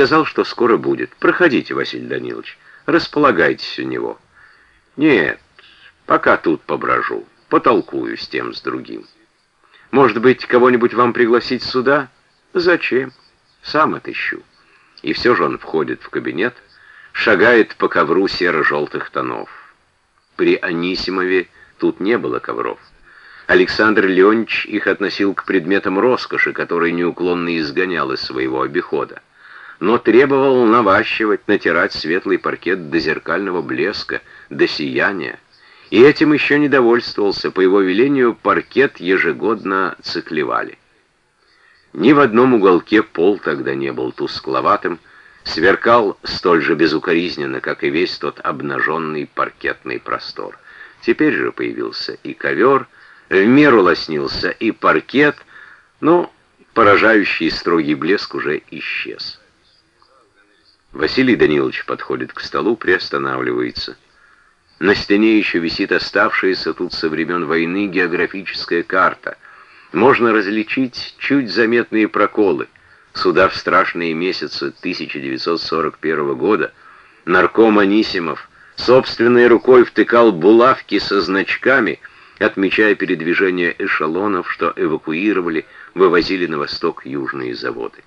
сказал, что скоро будет. Проходите, Василий Данилович, располагайтесь у него. Нет, пока тут поброжу, потолкую с тем, с другим. Может быть, кого-нибудь вам пригласить сюда? Зачем? Сам отыщу. И все же он входит в кабинет, шагает по ковру серо-желтых тонов. При Анисимове тут не было ковров. Александр Леонидович их относил к предметам роскоши, которые неуклонно изгонял из своего обихода. Но требовал наващивать, натирать светлый паркет до зеркального блеска, до сияния. И этим еще не довольствовался. По его велению паркет ежегодно циклевали. Ни в одном уголке пол тогда не был тускловатым, сверкал столь же безукоризненно, как и весь тот обнаженный паркетный простор. Теперь же появился и ковер, в меру лоснился и паркет, но поражающий строгий блеск уже исчез. Василий Данилович подходит к столу, приостанавливается. На стене еще висит оставшаяся тут со времен войны географическая карта. Можно различить чуть заметные проколы. Сюда в страшные месяцы 1941 года нарком Анисимов собственной рукой втыкал булавки со значками, отмечая передвижение эшелонов, что эвакуировали, вывозили на восток южные заводы.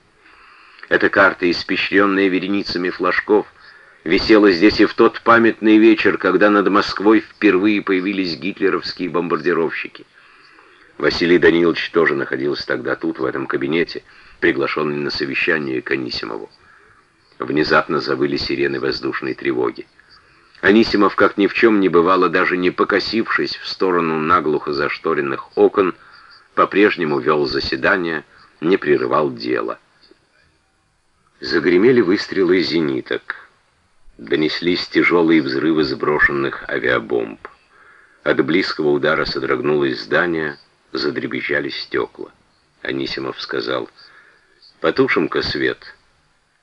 Эта карта, испещренная вереницами флажков, висела здесь и в тот памятный вечер, когда над Москвой впервые появились гитлеровские бомбардировщики. Василий Данилович тоже находился тогда тут, в этом кабинете, приглашенный на совещание к Анисимову. Внезапно завыли сирены воздушной тревоги. Анисимов, как ни в чем не бывало, даже не покосившись в сторону наглухо зашторенных окон, по-прежнему вел заседание, не прерывал дело. Загремели выстрелы зениток. Донеслись тяжелые взрывы сброшенных авиабомб. От близкого удара содрогнулось здание, задребезжали стекла. Анисимов сказал, «Потушим-ка свет,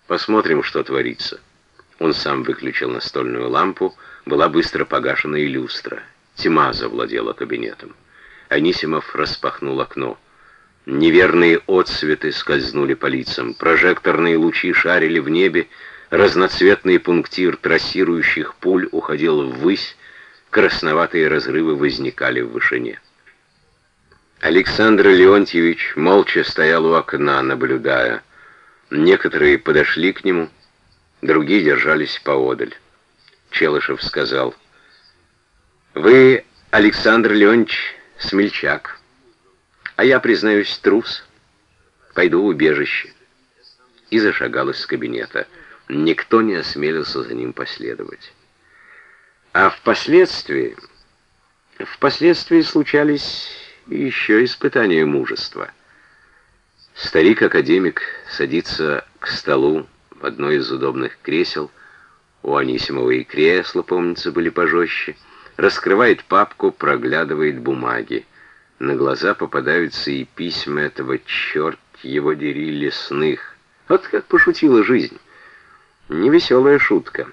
посмотрим, что творится». Он сам выключил настольную лампу, была быстро погашена и люстра. Тьма завладела кабинетом. Анисимов распахнул окно. Неверные отсветы скользнули по лицам, прожекторные лучи шарили в небе, разноцветный пунктир трассирующих пуль уходил ввысь, красноватые разрывы возникали в вышине. Александр Леонтьевич молча стоял у окна, наблюдая. Некоторые подошли к нему, другие держались поодаль. Челышев сказал, «Вы, Александр Леонтьевич, смельчак» а я, признаюсь, трус. Пойду в убежище. И зашагал из кабинета. Никто не осмелился за ним последовать. А впоследствии... Впоследствии случались еще испытания мужества. Старик-академик садится к столу в одно из удобных кресел, у Анисимова и кресла, помнится, были пожестче, раскрывает папку, проглядывает бумаги. На глаза попадаются и письма этого, черт его дери, лесных. Вот как пошутила жизнь. Невеселая шутка.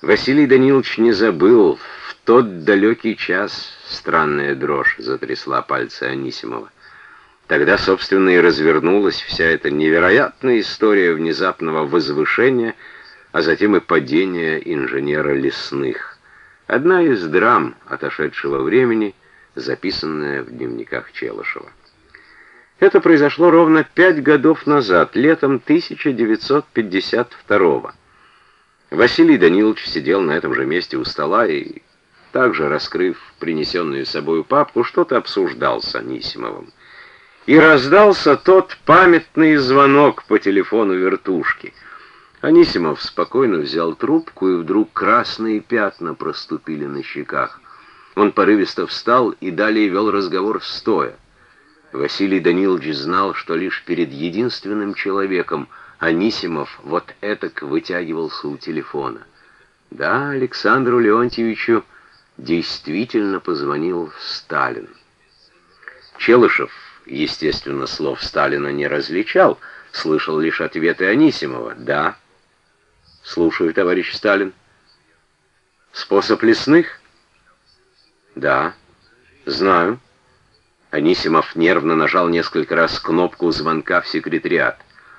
Василий Данилович не забыл, в тот далекий час странная дрожь затрясла пальцы Анисимова. Тогда, собственно, и развернулась вся эта невероятная история внезапного возвышения, а затем и падения инженера лесных. Одна из драм отошедшего времени — записанное в дневниках Челышева. Это произошло ровно пять годов назад, летом 1952 -го. Василий Данилович сидел на этом же месте у стола и, также раскрыв принесенную с собой папку, что-то обсуждал с Анисимовым. И раздался тот памятный звонок по телефону вертушки. Анисимов спокойно взял трубку, и вдруг красные пятна проступили на щеках. Он порывисто встал и далее вел разговор стоя. Василий Данилович знал, что лишь перед единственным человеком Анисимов вот этак вытягивался у телефона. Да, Александру Леонтьевичу действительно позвонил Сталин. Челышев, естественно, слов Сталина не различал, слышал лишь ответы Анисимова. «Да». «Слушаю, товарищ Сталин». «Способ лесных?» «Да, знаю». Анисимов нервно нажал несколько раз кнопку звонка в секретариат.